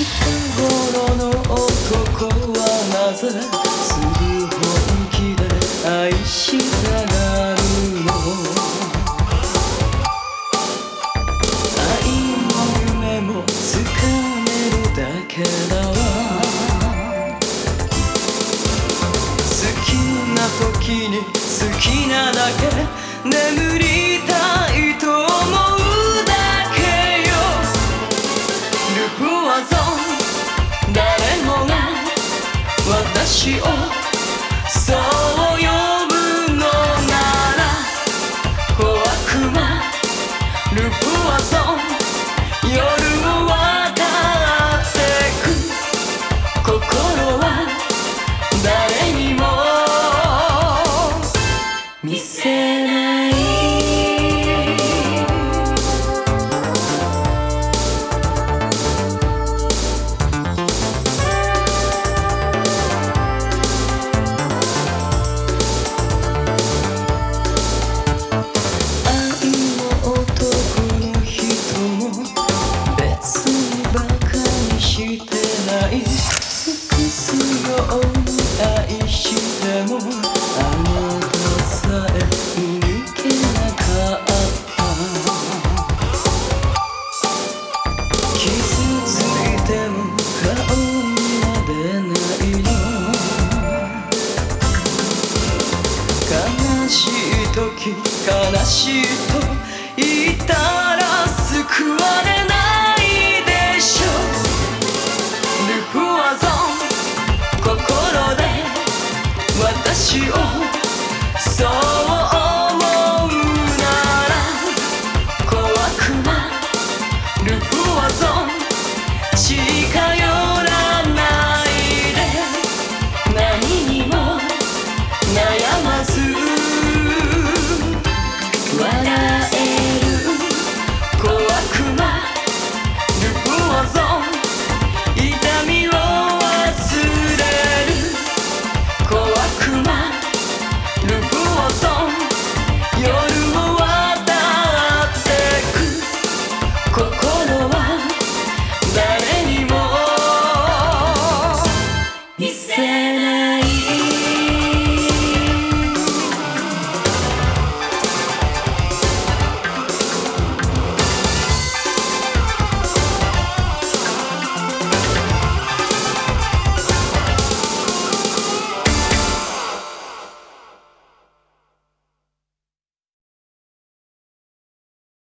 近頃の男はなぜすぐ本気で愛したがるの愛も夢もつかめるだけだわ好きな時に好きなだけ眠り是哦。しい時悲しいと言ったら救われ